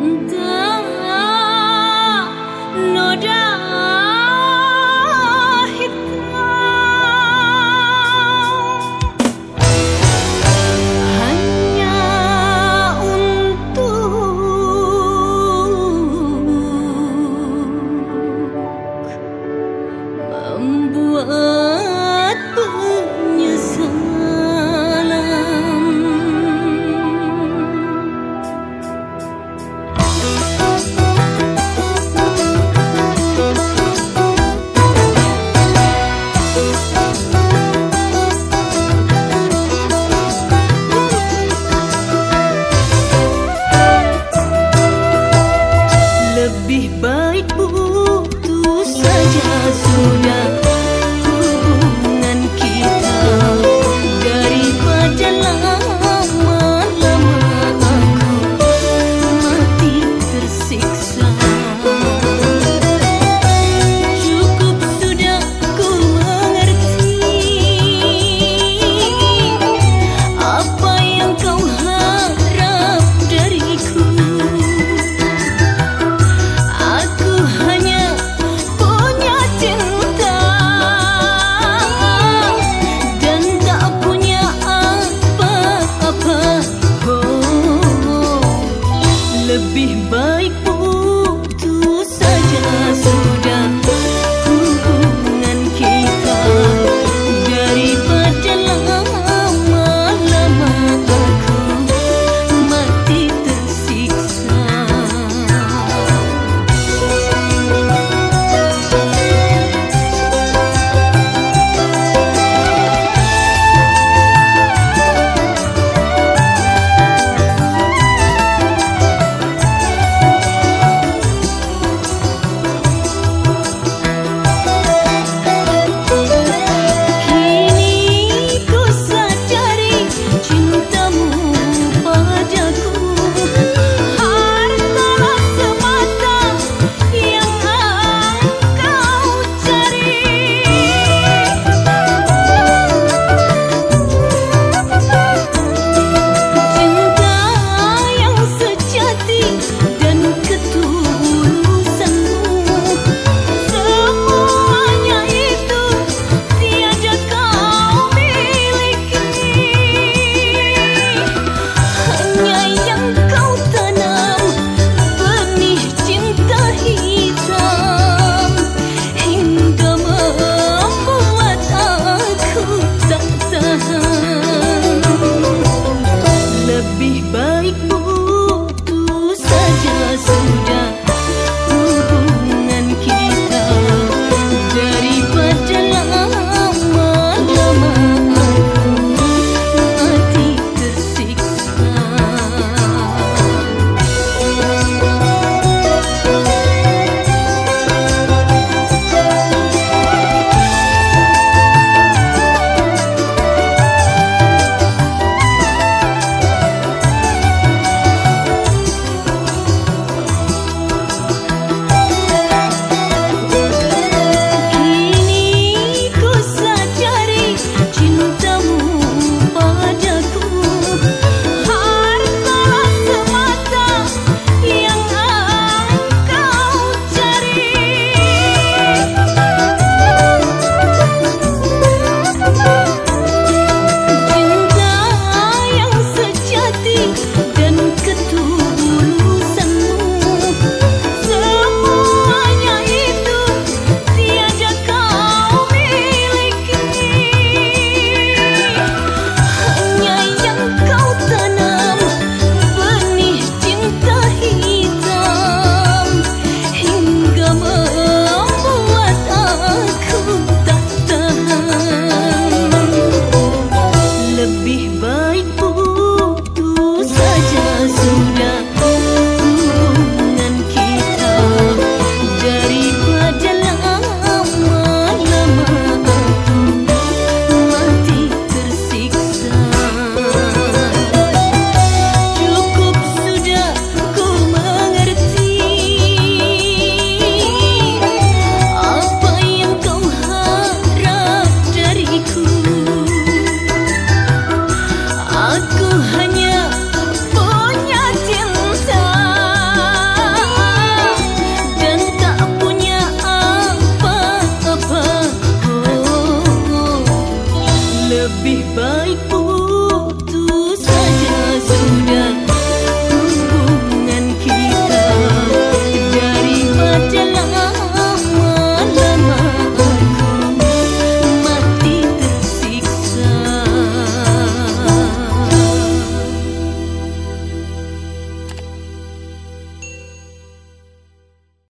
的 lebih baik